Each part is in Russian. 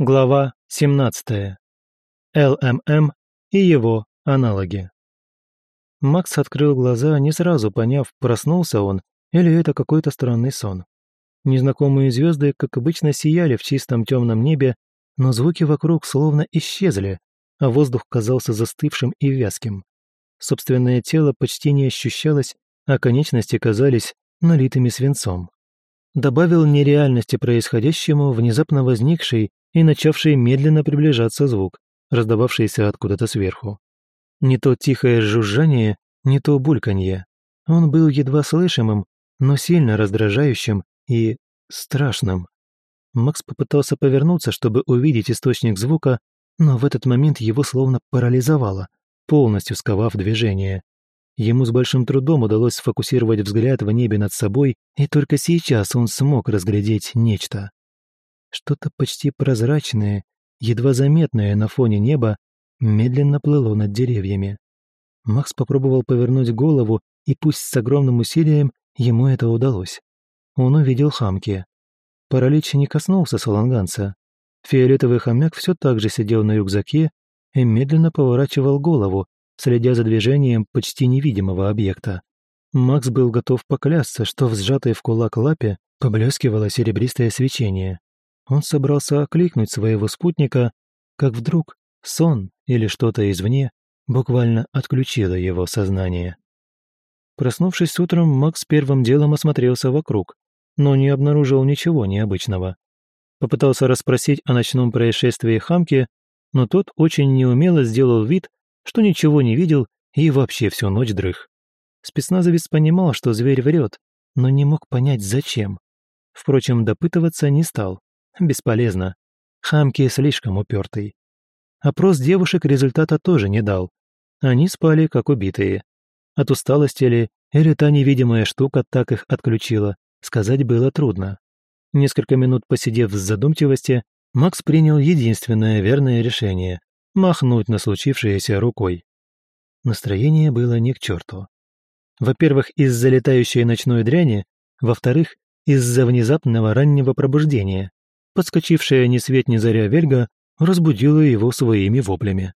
Глава 17. ЛММ и его аналоги. Макс открыл глаза, не сразу поняв, проснулся он или это какой-то странный сон. Незнакомые звезды, как обычно, сияли в чистом темном небе, но звуки вокруг словно исчезли, а воздух казался застывшим и вязким. Собственное тело почти не ощущалось, а конечности казались налитыми свинцом. Добавил нереальности происходящему внезапно возникший и начавший медленно приближаться звук, раздававшийся откуда-то сверху. Не то тихое жужжание, не то бульканье. Он был едва слышимым, но сильно раздражающим и страшным. Макс попытался повернуться, чтобы увидеть источник звука, но в этот момент его словно парализовало, полностью сковав движение. Ему с большим трудом удалось сфокусировать взгляд в небе над собой, и только сейчас он смог разглядеть нечто. Что-то почти прозрачное, едва заметное на фоне неба, медленно плыло над деревьями. Макс попробовал повернуть голову, и пусть с огромным усилием ему это удалось. Он увидел хамки. Паралич не коснулся саланганца. Фиолетовый хомяк все так же сидел на рюкзаке и медленно поворачивал голову, следя за движением почти невидимого объекта. Макс был готов поклясться, что в сжатой в кулак лапе поблескивало серебристое свечение. Он собрался окликнуть своего спутника, как вдруг сон или что-то извне буквально отключило его сознание. Проснувшись утром, Макс первым делом осмотрелся вокруг, но не обнаружил ничего необычного. Попытался расспросить о ночном происшествии Хамки, но тот очень неумело сделал вид, что ничего не видел и вообще всю ночь дрых. Спецназовец понимал, что зверь врет, но не мог понять, зачем. Впрочем, допытываться не стал. Бесполезно. Хамки слишком упертый. Опрос девушек результата тоже не дал. Они спали, как убитые. От усталости ли, или та невидимая штука так их отключила, сказать было трудно. Несколько минут посидев в задумчивости, Макс принял единственное верное решение – махнуть на случившееся рукой. Настроение было не к черту. Во-первых, из-за летающей ночной дряни, во-вторых, из-за внезапного раннего пробуждения. Подскочившая ни свет ни заря Вельга разбудила его своими воплями.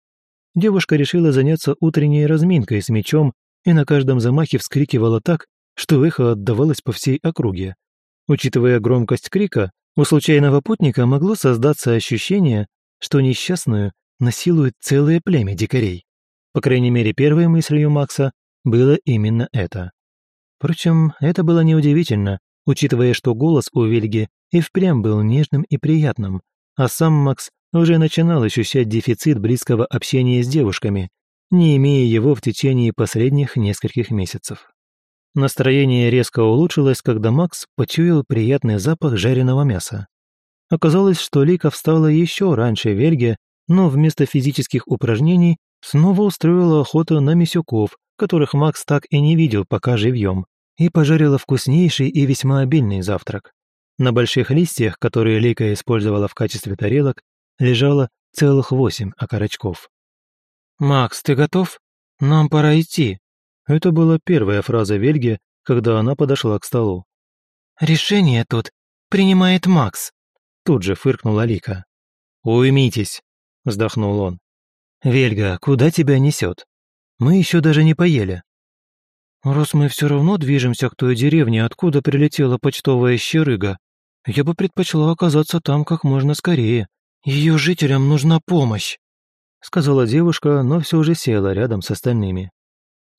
Девушка решила заняться утренней разминкой с мечом и на каждом замахе вскрикивала так, что эхо отдавалось по всей округе. Учитывая громкость крика, у случайного путника могло создаться ощущение, что несчастную насилует целое племя дикарей. По крайней мере, первой мыслью Макса было именно это. Впрочем, это было неудивительно, учитывая, что голос у Вельги и впрямь был нежным и приятным, а сам Макс уже начинал ощущать дефицит близкого общения с девушками, не имея его в течение последних нескольких месяцев. Настроение резко улучшилось, когда Макс почуял приятный запах жареного мяса. Оказалось, что Лика встала еще раньше Вельге, но вместо физических упражнений снова устроила охоту на мисюков, которых Макс так и не видел пока живьем, и пожарила вкуснейший и весьма обильный завтрак. На больших листьях, которые Лика использовала в качестве тарелок, лежало целых восемь окорочков. «Макс, ты готов? Нам пора идти». Это была первая фраза Вельги, когда она подошла к столу. «Решение тут принимает Макс», тут же фыркнула Лика. «Уймитесь», — вздохнул он. «Вельга, куда тебя несет? Мы еще даже не поели». «Раз мы все равно движемся к той деревне, откуда прилетела почтовая щерыга, я бы предпочла оказаться там как можно скорее. Ее жителям нужна помощь», — сказала девушка, но все же села рядом с остальными.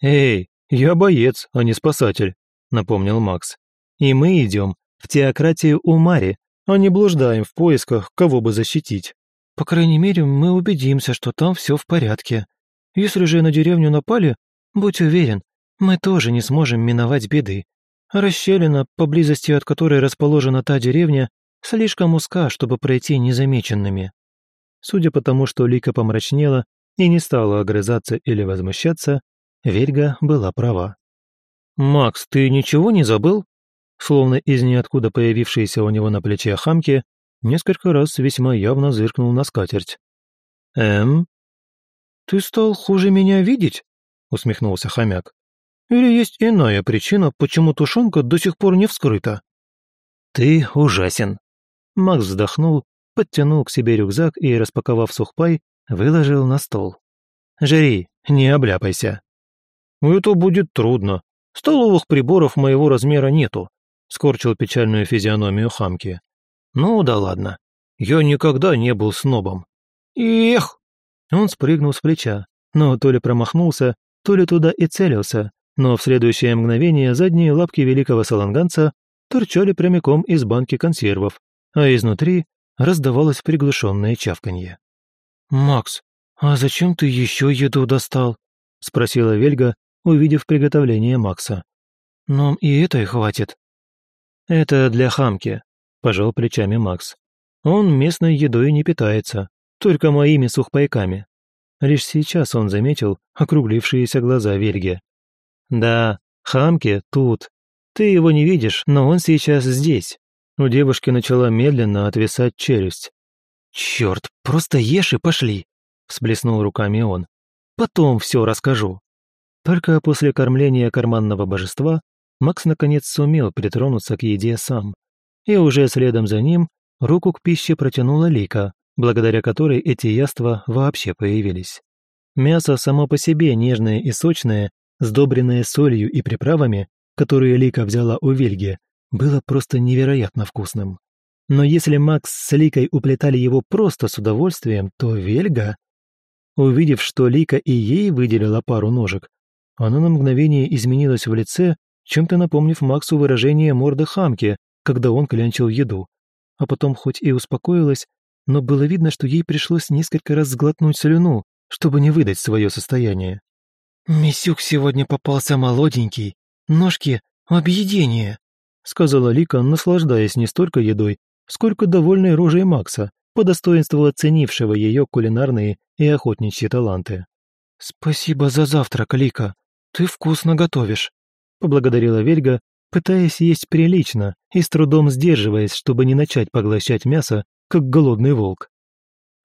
«Эй, я боец, а не спасатель», — напомнил Макс. «И мы идем в теократию Умари, а не блуждаем в поисках, кого бы защитить. По крайней мере, мы убедимся, что там все в порядке. Если же на деревню напали, будь уверен, мы тоже не сможем миновать беды. Расщелина, поблизости от которой расположена та деревня, слишком узка, чтобы пройти незамеченными. Судя по тому, что Лика помрачнела и не стала огрызаться или возмущаться, Вельга была права. «Макс, ты ничего не забыл?» Словно из ниоткуда появившейся у него на плече хамки, несколько раз весьма явно зыркнул на скатерть. «Эм?» «Ты стал хуже меня видеть?» — усмехнулся хомяк. Или есть иная причина, почему тушенка до сих пор не вскрыта?» «Ты ужасен». Макс вздохнул подтянул к себе рюкзак и, распаковав сухпай, выложил на стол. «Жри, не обляпайся». «Это будет трудно. Столовых приборов моего размера нету», — скорчил печальную физиономию хамки. «Ну да ладно. Я никогда не был снобом». «Эх!» Он спрыгнул с плеча, но то ли промахнулся, то ли туда и целился, но в следующее мгновение задние лапки великого саланганца торчали прямиком из банки консервов, а изнутри раздавалось приглушенное чавканье. «Макс, а зачем ты еще еду достал?» — спросила Вельга, увидев приготовление Макса. «Нам и этой хватит». «Это для хамки», — пожал плечами Макс. «Он местной едой не питается, только моими сухпайками». Лишь сейчас он заметил округлившиеся глаза Вельги. «Да, хамки тут. Ты его не видишь, но он сейчас здесь». У девушки начала медленно отвисать челюсть. «Черт, просто ешь и пошли!» – всплеснул руками он. «Потом все расскажу». Только после кормления карманного божества Макс наконец сумел притронуться к еде сам. И уже следом за ним руку к пище протянула Лика, благодаря которой эти яства вообще появились. Мясо само по себе нежное и сочное, сдобренное солью и приправами, которые Лика взяла у Вильги, было просто невероятно вкусным. Но если Макс с Ликой уплетали его просто с удовольствием, то Вельга... Увидев, что Лика и ей выделила пару ножек, она на мгновение изменилась в лице, чем-то напомнив Максу выражение морды хамки, когда он клянчил еду. А потом хоть и успокоилась, но было видно, что ей пришлось несколько раз сглотнуть слюну, чтобы не выдать свое состояние. «Мисюк сегодня попался молоденький, ножки — объедение», сказала Лика, наслаждаясь не столько едой, сколько довольной рожей Макса, по достоинству оценившего ее кулинарные и охотничьи таланты. «Спасибо за завтрак, Лика. Ты вкусно готовишь», — поблагодарила Вельга, пытаясь есть прилично и с трудом сдерживаясь, чтобы не начать поглощать мясо, как голодный волк.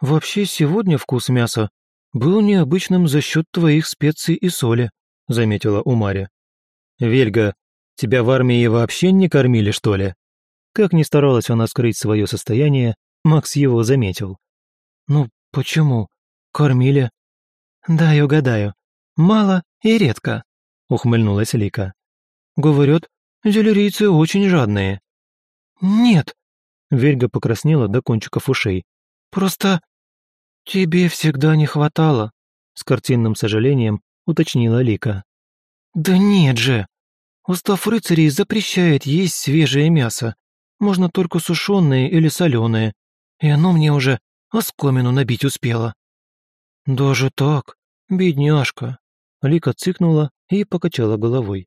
«Вообще сегодня вкус мяса был необычным за счет твоих специй и соли», — заметила Умаря. «Вельга, Тебя в армии вообще не кормили, что ли?» Как ни старалась она скрыть свое состояние, Макс его заметил. «Ну, почему? Кормили?» «Дай угадаю. Мало и редко», — ухмыльнулась Лика. «Говорят, зелерийцы очень жадные». «Нет», — Вельга покраснела до кончиков ушей. «Просто тебе всегда не хватало», — с картинным сожалением уточнила Лика. «Да нет же!» Устав рыцарей запрещает есть свежее мясо. Можно только сушеное или соленое. И оно мне уже оскомину набить успело». «Даже так? Бедняжка!» Лика цыкнула и покачала головой.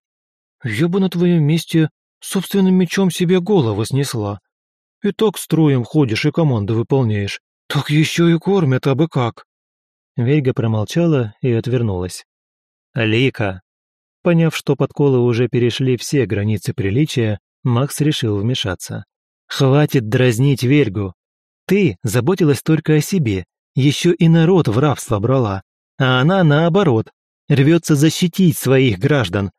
«Я бы на твоем месте собственным мечом себе голову снесла. И так строем ходишь и команды выполняешь. Так еще и кормят, а бы как!» Вельга промолчала и отвернулась. «Лика, Поняв, что подколы уже перешли все границы приличия, Макс решил вмешаться. «Хватит дразнить Вельгу. Ты заботилась только о себе, еще и народ в рабство брала, а она, наоборот, рвется защитить своих граждан».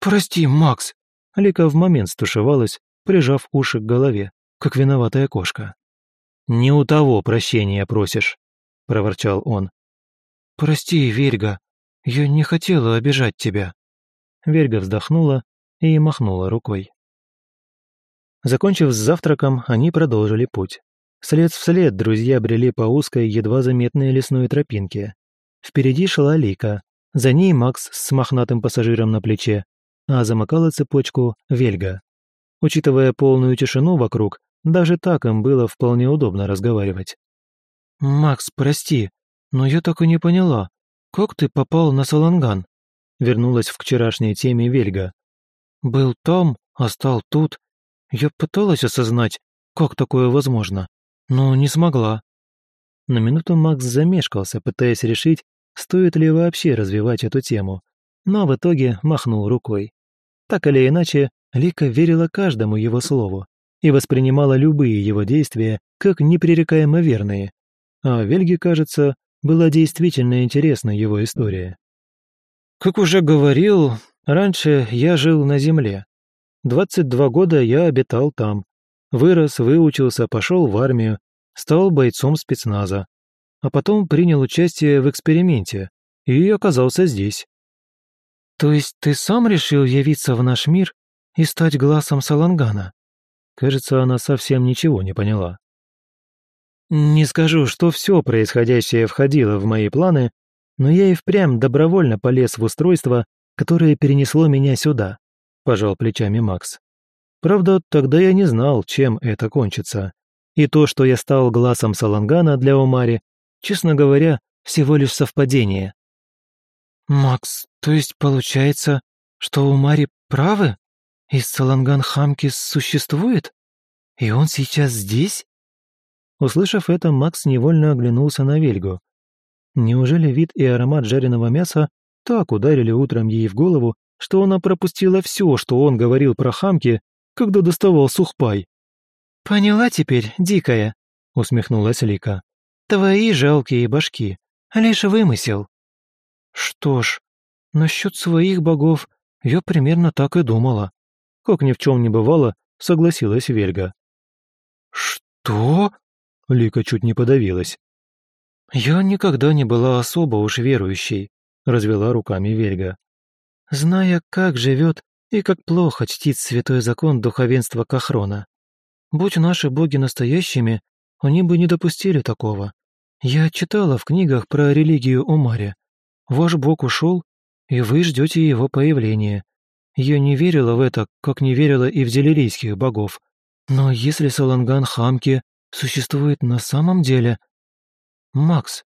«Прости, Макс!» Лика в момент стушевалась, прижав уши к голове, как виноватая кошка. «Не у того прощения просишь», — проворчал он. «Прости, Вельга, я не хотела обижать тебя». Верга вздохнула и махнула рукой. Закончив с завтраком, они продолжили путь. След в след друзья брели по узкой, едва заметной лесной тропинке. Впереди шла Лика, за ней Макс с мохнатым пассажиром на плече, а замыкала цепочку Вельга. Учитывая полную тишину вокруг, даже так им было вполне удобно разговаривать. «Макс, прости, но я так и не поняла, как ты попал на Саланган?» вернулась к вчерашней теме Вельга. «Был там, а стал тут. Я пыталась осознать, как такое возможно, но не смогла». На минуту Макс замешкался, пытаясь решить, стоит ли вообще развивать эту тему, но в итоге махнул рукой. Так или иначе, Лика верила каждому его слову и воспринимала любые его действия как непререкаемо верные. А Вельге, кажется, была действительно интересна его история. Как уже говорил, раньше я жил на земле. 22 года я обитал там. Вырос, выучился, пошел в армию. стал бойцом спецназа, а потом принял участие в эксперименте и оказался здесь. То есть ты сам решил явиться в наш мир и стать глазом Салангана? Кажется, она совсем ничего не поняла. Не скажу, что все происходящее входило в мои планы, но я и впрямь добровольно полез в устройство, которое перенесло меня сюда, пожал плечами Макс. Правда, тогда я не знал, чем это кончится. И то, что я стал глазом Салангана для Омари, честно говоря, всего лишь совпадение. «Макс, то есть получается, что Омари правы? И Саланган Хамки существует? И он сейчас здесь?» Услышав это, Макс невольно оглянулся на Вельгу. Неужели вид и аромат жареного мяса так ударили утром ей в голову, что она пропустила все, что он говорил про хамки, когда доставал сухпай? «Поняла теперь, дикая», — усмехнулась Лика. «Твои жалкие башки. Лишь вымысел». «Что ж, насчет своих богов я примерно так и думала». Как ни в чем не бывало, согласилась Вельга. «Что?» — Лика чуть не подавилась. «Я никогда не была особо уж верующей», — развела руками Вельга. «Зная, как живет и как плохо чтит святой закон духовенства Кахрона. Будь наши боги настоящими, они бы не допустили такого. Я читала в книгах про религию Омаре. Ваш бог ушел, и вы ждете его появления. Я не верила в это, как не верила и в зелерийских богов. Но если Саланган Хамки существует на самом деле... Макс,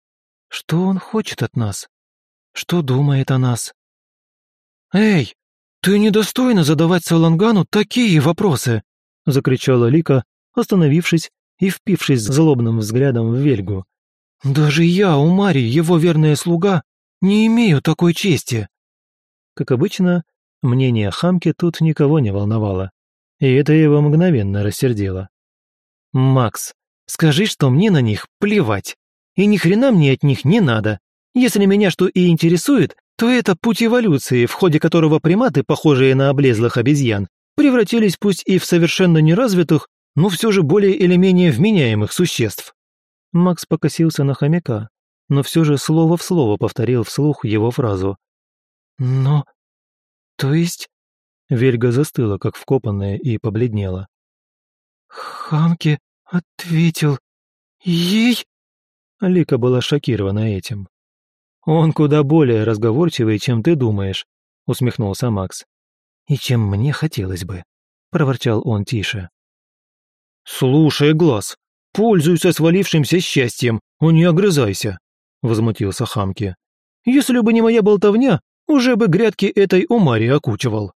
что он хочет от нас? Что думает о нас? «Эй, ты недостойна задавать Салангану такие вопросы!» — закричала Лика, остановившись и впившись злобным взглядом в Вельгу. «Даже я, у Мари, его верная слуга, не имею такой чести!» Как обычно, мнение хамки тут никого не волновало, и это его мгновенно рассердило. «Макс, скажи, что мне на них плевать, и ни хрена мне от них не надо. Если меня что и интересует, то это путь эволюции, в ходе которого приматы, похожие на облезлых обезьян, превратились пусть и в совершенно неразвитых, но все же более или менее вменяемых существ. Макс покосился на хомяка, но все же слово в слово повторил вслух его фразу. «Но... то есть...» Вельга застыла, как вкопанная, и побледнела. «Хамки ответил... ей...» Лика была шокирована этим. «Он куда более разговорчивый, чем ты думаешь», — усмехнулся Макс и чем мне хотелось бы», — проворчал он тише. «Слушай, Глаз, пользуйся свалившимся счастьем, а не огрызайся», — возмутился Хамки. «Если бы не моя болтовня, уже бы грядки этой Умари окучивал».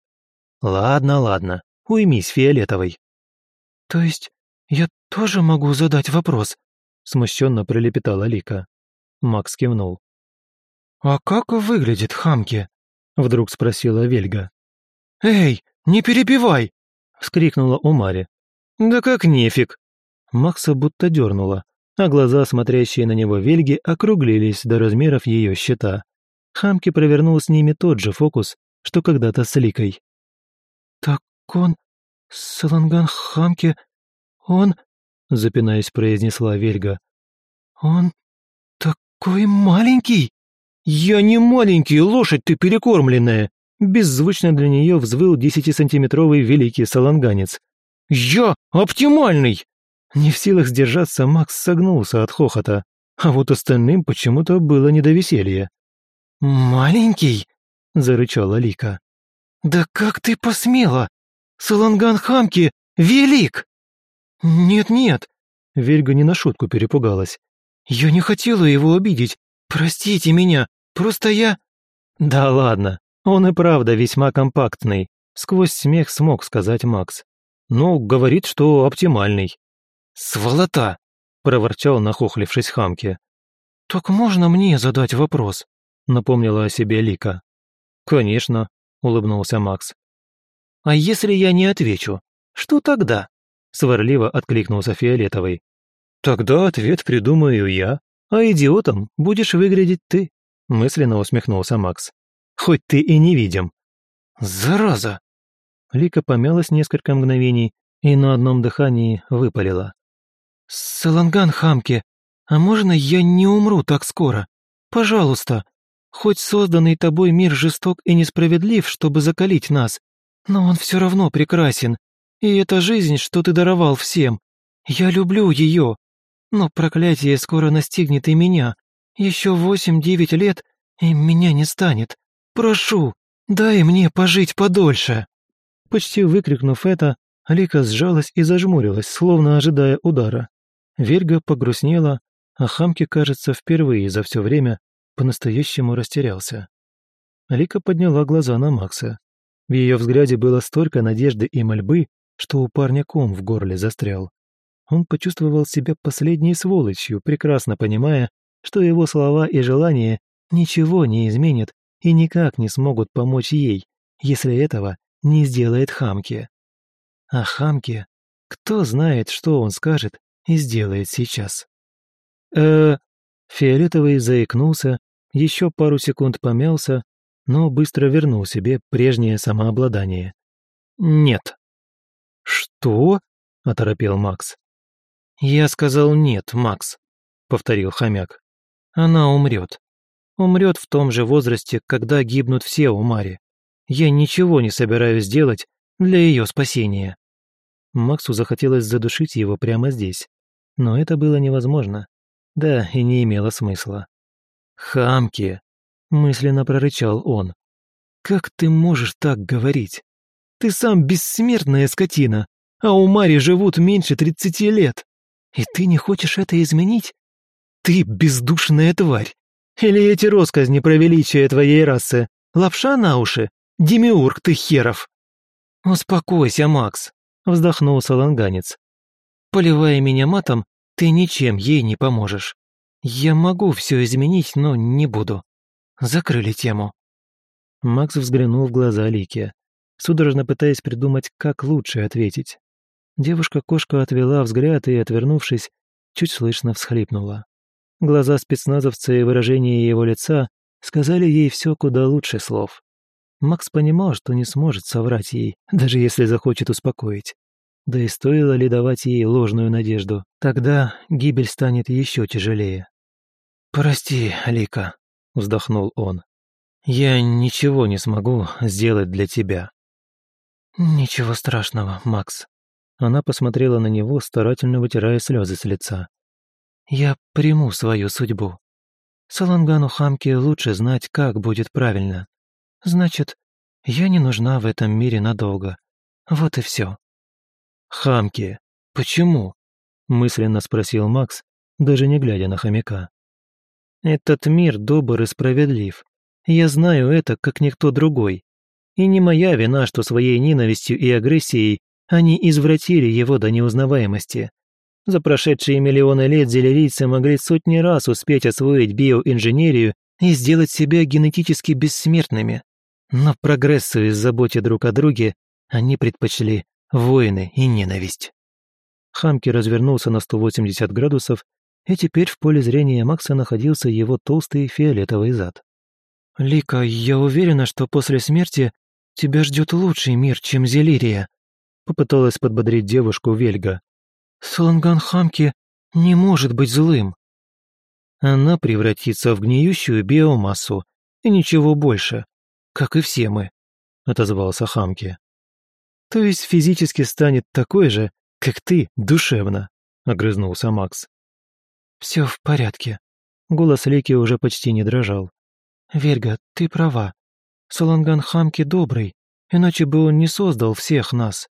«Ладно, ладно, уймись фиолетовой». «То есть я тоже могу задать вопрос?» — смущенно пролепетала Лика. Макс кивнул. «А как выглядит Хамки?» — вдруг спросила Вельга. «Эй, не перебивай!» — вскрикнула Умари. «Да как нефиг!» Макса будто дернула, а глаза, смотрящие на него Вельги, округлились до размеров ее щита. Хамки провернул с ними тот же фокус, что когда-то с Ликой. «Так он... Саланган Хамки... Он...» — запинаясь, произнесла Вельга. «Он такой маленький!» «Я не маленький, лошадь ты перекормленная!» Беззвучно для нее взвыл десятисантиметровый великий саланганец. «Я оптимальный!» Не в силах сдержаться, Макс согнулся от хохота, а вот остальным почему-то было не до веселья. «Маленький?» — зарычала Лика. «Да как ты посмела? Саланган Хамки велик!» «Нет-нет!» — Вельга не на шутку перепугалась. «Я не хотела его обидеть. Простите меня, просто я...» «Да ладно, он и правда весьма компактный, сквозь смех смог сказать Макс. Ну, говорит, что оптимальный. «Сволота!» – проворчал, нахохлившись Хамке. «Так можно мне задать вопрос?» – напомнила о себе Лика. «Конечно», – улыбнулся Макс. «А если я не отвечу, что тогда?» – сварливо откликнулся Фиолетовый. «Тогда ответ придумаю я, а идиотом будешь выглядеть ты», – мысленно усмехнулся Макс хоть ты и не видим». «Зараза!» Лика помялась несколько мгновений и на одном дыхании выпалила. «Саланган Хамки, а можно я не умру так скоро? Пожалуйста. Хоть созданный тобой мир жесток и несправедлив, чтобы закалить нас, но он все равно прекрасен. И эта жизнь, что ты даровал всем, я люблю ее. Но проклятие скоро настигнет и меня. Еще восемь-девять лет, и меня не станет. Прошу, дай мне пожить подольше!» Почти выкрикнув это, Алика сжалась и зажмурилась, словно ожидая удара. Вельга погрустнела, а Хамки, кажется, впервые за все время по-настоящему растерялся. Алика подняла глаза на Макса. В ее взгляде было столько надежды и мольбы, что у парня ком в горле застрял. Он почувствовал себя последней сволочью, прекрасно понимая, что его слова и желания ничего не изменят и никак не смогут помочь ей, если этого не сделает Хамки. А Хамки, кто знает, что он скажет и сделает сейчас. э Фиолетовый заикнулся, еще пару секунд помялся, но быстро вернул себе прежнее самообладание. «Нет». «Что?» – оторопел Макс. «Я сказал нет, Макс», – повторил хомяк. «Она умрет. Умрет в том же возрасте, когда гибнут все у Мари. Я ничего не собираюсь делать для ее спасения». Максу захотелось задушить его прямо здесь, но это было невозможно. Да, и не имело смысла. «Хамки!» – мысленно прорычал он. «Как ты можешь так говорить? Ты сам бессмертная скотина, а у Мари живут меньше тридцати лет. И ты не хочешь это изменить? Ты бездушная тварь! Или эти росказни про величие твоей расы? Лапша на уши? Демиург ты херов!» «Успокойся, Макс», – вздохнул саланганец. «Поливая меня матом, ты ничем ей не поможешь. Я могу все изменить, но не буду. Закрыли тему». Макс взглянул в глаза Лики, судорожно пытаясь придумать, как лучше ответить. Девушка-кошка отвела взгляд и, отвернувшись, чуть слышно всхлипнула. Глаза спецназовца и выражение его лица сказали ей все куда лучше слов. Макс понимал, что не сможет соврать ей, даже если захочет успокоить. Да и стоило ли давать ей ложную надежду, тогда гибель станет еще тяжелее. «Прости, Лика», — вздохнул он. «Я ничего не смогу сделать для тебя». «Ничего страшного, Макс». Она посмотрела на него, старательно вытирая слезы с лица. «Я приму свою судьбу. Салангану Хамке лучше знать, как будет правильно. Значит, я не нужна в этом мире надолго. Вот и все. «Хамки, почему?» – мысленно спросил Макс, даже не глядя на хомяка. «Этот мир добр и справедлив. Я знаю это, как никто другой. И не моя вина, что своей ненавистью и агрессией они извратили его до неузнаваемости. За прошедшие миллионы лет зелерийцы могли сотни раз успеть освоить биоинженерию и сделать себя генетически бессмертными. Но прогрессу и заботе друг о друге они предпочли Войны и ненависть. Хамки развернулся на 180 градусов, и теперь в поле зрения Макса находился его толстый фиолетовый зад. «Лика, я уверена, что после смерти тебя ждет лучший мир, чем Зелирия», попыталась подбодрить девушку Вельга. «Саланган Хамки не может быть злым». Она превратится в гниющую биомассу, и ничего больше, как и все мы», — отозвался Хамки. То есть физически станет такой же, как ты, душевно», — огрызнулся Макс. «Все в порядке». Голос Лики уже почти не дрожал. «Вельга, ты права. Саланган Хамки добрый, иначе бы он не создал всех нас.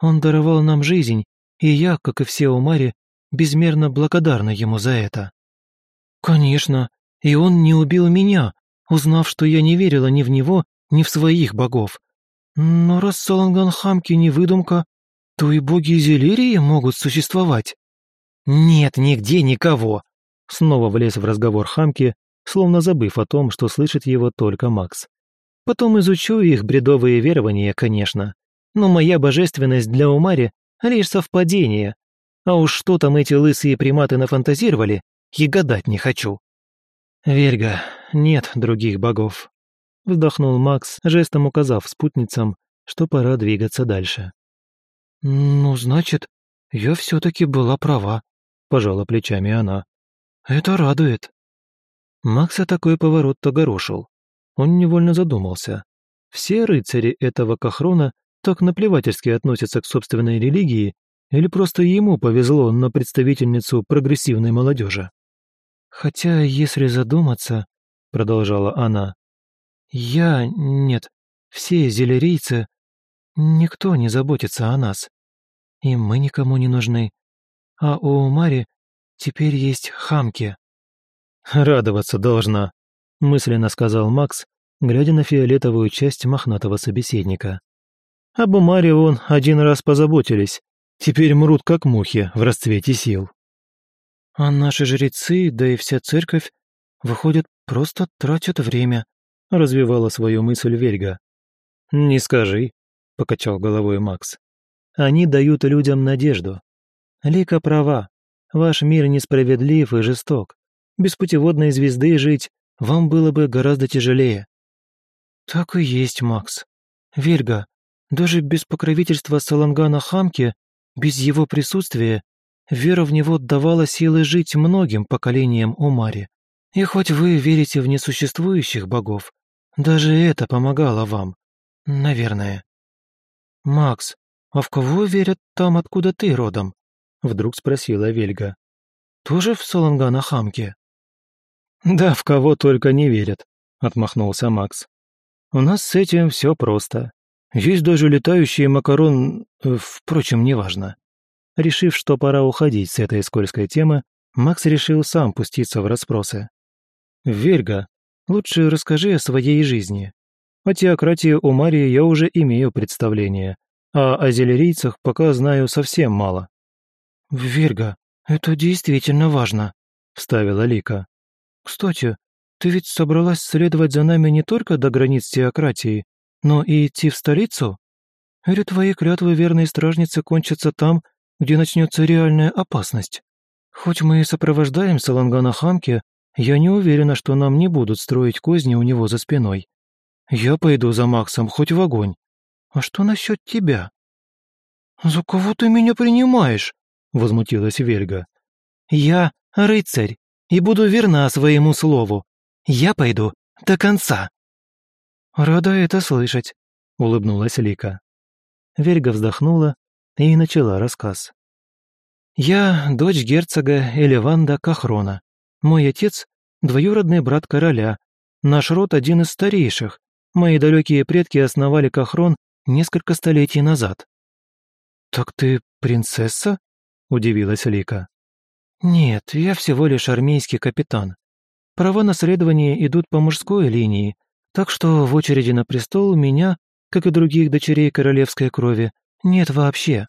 Он даровал нам жизнь, и я, как и все у Мари, безмерно благодарна ему за это». «Конечно, и он не убил меня, узнав, что я не верила ни в него, ни в своих богов. Но раз Саланганхамки не выдумка, то и боги Зелерии могут существовать. Нет нигде никого. Снова влез в разговор Хамки, словно забыв о том, что слышит его только Макс. Потом изучу их бредовые верования, конечно. Но моя божественность для Умари — лишь совпадение. А уж что там эти лысые приматы нафантазировали, и гадать не хочу. Вельга, нет других богов вздохнул Макс, жестом указав спутницам, что пора двигаться дальше. «Ну, значит, я все-таки была права», пожала плечами она. «Это радует». Макса такой поворот огорошил. Он невольно задумался. Все рыцари этого Кахрона так наплевательски относятся к собственной религии или просто ему повезло на представительницу прогрессивной молодежи? «Хотя, если задуматься», — продолжала она, — «я... нет, все зелерийцы... Никто не заботится о нас. И мы никому не нужны. А у Мари теперь есть хамки». «Радоваться должна», — мысленно сказал Макс, глядя на фиолетовую часть мохнатого собеседника. «Об Умаре он один раз позаботились, Теперь мрут как мухи в расцвете сил. А наши жрецы, да и вся церковь, выходят, просто тратят время, развивала свою мысль Вельга. Не скажи, покачал головой Макс. Они дают людям надежду. Лика права. Ваш мир несправедлив и жесток. Без путеводной звезды жить вам было бы гораздо тяжелее. Так и есть, Макс. Вельга, даже без покровительства Салангана Хамки без его присутствия вера в него давала силы жить многим поколениям Умари. И хоть вы верите в несуществующих богов, даже это помогало вам. Наверное. «Макс, а в кого верят там, откуда ты родом?» Вдруг спросила Вельга. «Тоже в Салангана Хамке?» «Да в кого только не верят», — отмахнулся Макс. «У нас с этим все просто. Есть даже летающие макарон... Э, впрочем, неважно. Решив, что пора уходить с этой скользкой темы, Макс решил сам пуститься в расспросы. «Вельга, лучше расскажи о своей жизни. О теократии у Марии я уже имею представление, а о зелерийцах пока знаю совсем мало». «Вельга, это действительно важно», — вставила Лика. «Кстати, ты ведь собралась следовать за нами не только до границ теократии, но и идти в столицу? Или твои клятвы верной стражницы кончатся там, где начнется реальная опасность? Хоть мы и сопровождаем Салангана Хамки, я не уверена, что нам не будут строить козни у него за спиной. Я пойду за Максом хоть в огонь. А что насчет тебя?» «За кого ты меня принимаешь?» — возмутилась Вельга. «Я рыцарь и буду верна своему слову. Я пойду до конца». «Рада это слышать», — улыбнулась Лика. Вельга вздохнула и начала рассказ. «Я дочь герцога Элеванда Кахрона. Мой отец — двоюродный брат короля. Наш род один из старейших. Мои далекие предки основали Кахрон несколько столетий назад». «Так ты принцесса?» — удивилась Лика. «Нет, я всего лишь армейский капитан. Права наследования идут по мужской линии, так что в очереди на престол меня, как и других дочерей королевской крови, нет вообще.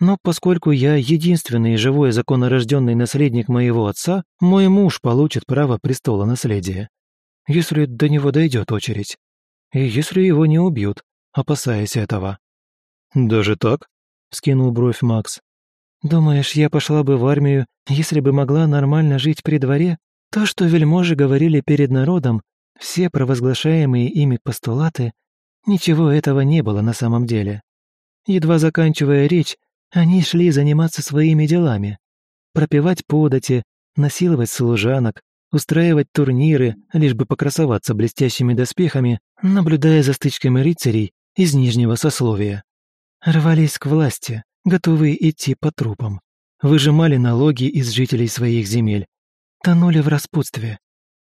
Но поскольку я единственный живой законорожденный наследник моего отца, мой муж получит право престола наследия. Если до него дойдет очередь. И если его не убьют, опасаясь этого. «Даже так?» — скинул бровь Макс. «Думаешь, я пошла бы в армию, если бы могла нормально жить при дворе? То, что вельможи говорили перед народом, все провозглашаемые ими постулаты, ничего этого не было на самом деле. Едва заканчивая речь, они шли заниматься своими делами. Пропивать подати, насиловать служанок, устраивать турниры, лишь бы покрасоваться блестящими доспехами, наблюдая за стычками рыцарей из нижнего сословия. Рвались к власти, готовые идти по трупам. Выжимали налоги из жителей своих земель. Тонули в распутстве,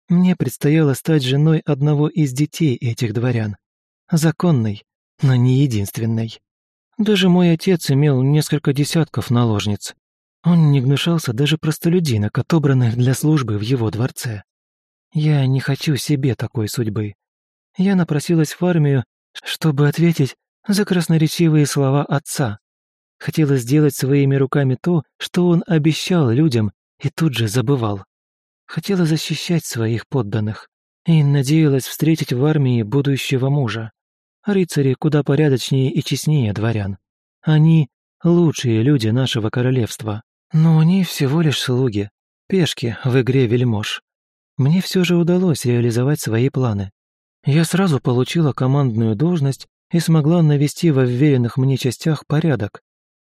мне предстояло стать женой одного из детей этих дворян. Законной, но не единственной. Даже мой отец имел несколько десятков наложниц. Он не гнушался даже простолюдинок, отобранных для службы в его дворце. Я не хочу себе такой судьбы. Я напросилась в армию, чтобы ответить за красноречивые слова отца. Хотела сделать своими руками то, что он обещал людям и тут же забывал. Хотела защищать своих подданных и надеялась встретить в армии будущего мужа. Рыцари куда порядочнее и честнее дворян. Они — лучшие люди нашего королевства. Но они всего лишь слуги, пешки в игре вельмож. Мне все же удалось реализовать свои планы. Я сразу получила командную должность и смогла навести во вверенных мне частях порядок.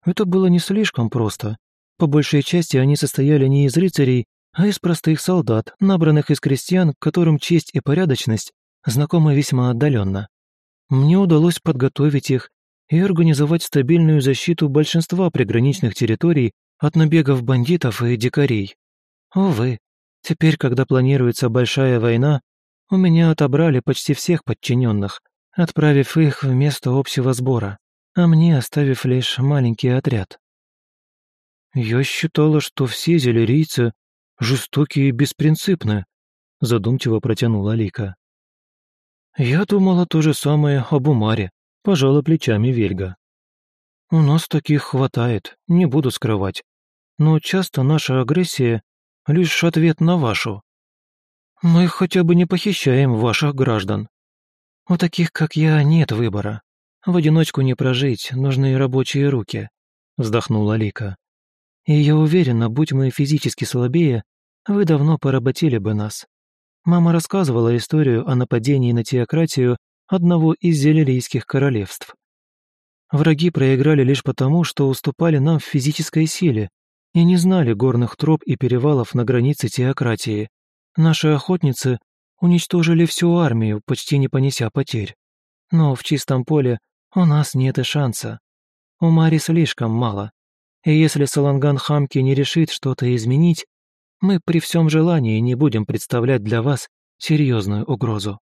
Это было не слишком просто, По большей части они состояли не из рыцарей, а из простых солдат, набранных из крестьян, которым честь и порядочность знакомы весьма отдаленно. Мне удалось подготовить их и организовать стабильную защиту большинства приграничных территорий от набегов бандитов и дикарей. Увы, теперь, когда планируется большая война, у меня отобрали почти всех подчиненных, отправив их в место общего сбора, а мне оставив лишь маленький отряд. «Я считала, что все зелерийцы жестокие и беспринципны», задумчиво протянула Лика. «Я думала то же самое об Умаре», — пожала плечами Вельга. «У нас таких хватает, не буду скрывать. Но часто наша агрессия — лишь ответ на вашу. Мы хотя бы не похищаем ваших граждан. У таких, как я, нет выбора. В одиночку не прожить, нужны рабочие руки», — вздохнула Лика. «И я уверена, будь мы физически слабее, вы давно поработили бы нас. Мама рассказывала историю о нападении на теократию одного из зелерийских королевств. Враги проиграли лишь потому, что уступали нам в физической силе и не знали горных троп и перевалов на границе теократии. Наши охотницы уничтожили всю армию, почти не понеся потерь. Но в чистом поле у нас нет и шанса. У Мари слишком мало. И если Саланган Хамки не решит что-то изменить, мы при всем желании не будем представлять для вас серьезную угрозу.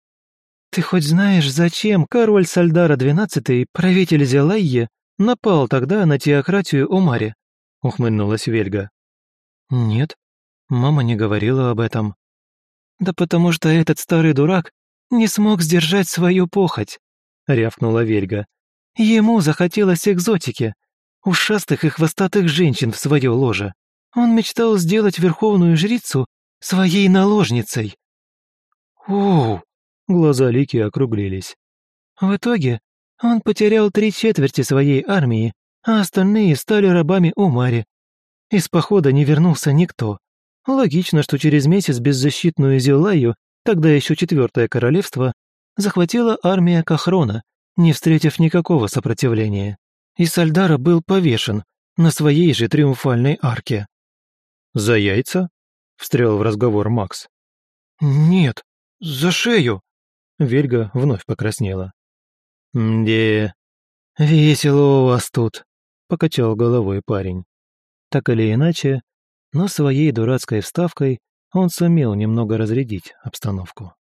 Ты хоть знаешь, зачем король Сальдара XII, правитель Зелайе, напал тогда на теократию Умари? ухмыльнулась Вельга. Нет, мама не говорила об этом. Да потому что этот старый дурак не смог сдержать свою похоть, рявкнула Вельга. Ему захотелось экзотики, ушастых и хвостатых женщин в свое ложе. Он мечтал сделать верховную жрицу своей наложницей. Оу! Глаза Лики округлились. В итоге он потерял три четверти своей армии, а остальные стали рабами Умари. Из похода не вернулся никто. Логично, что через месяц беззащитную Зелаю, тогда еще четвертое королевство, захватила армия Кахрона, не встретив никакого сопротивления. И Сальдара был повешен на своей же триумфальной арке. «За яйца?» — встрял в разговор Макс. «Нет, за шею!» Вельга вновь покраснела. «Мде, весело у вас тут», — покачал головой парень. Так или иначе, но своей дурацкой вставкой он сумел немного разрядить обстановку.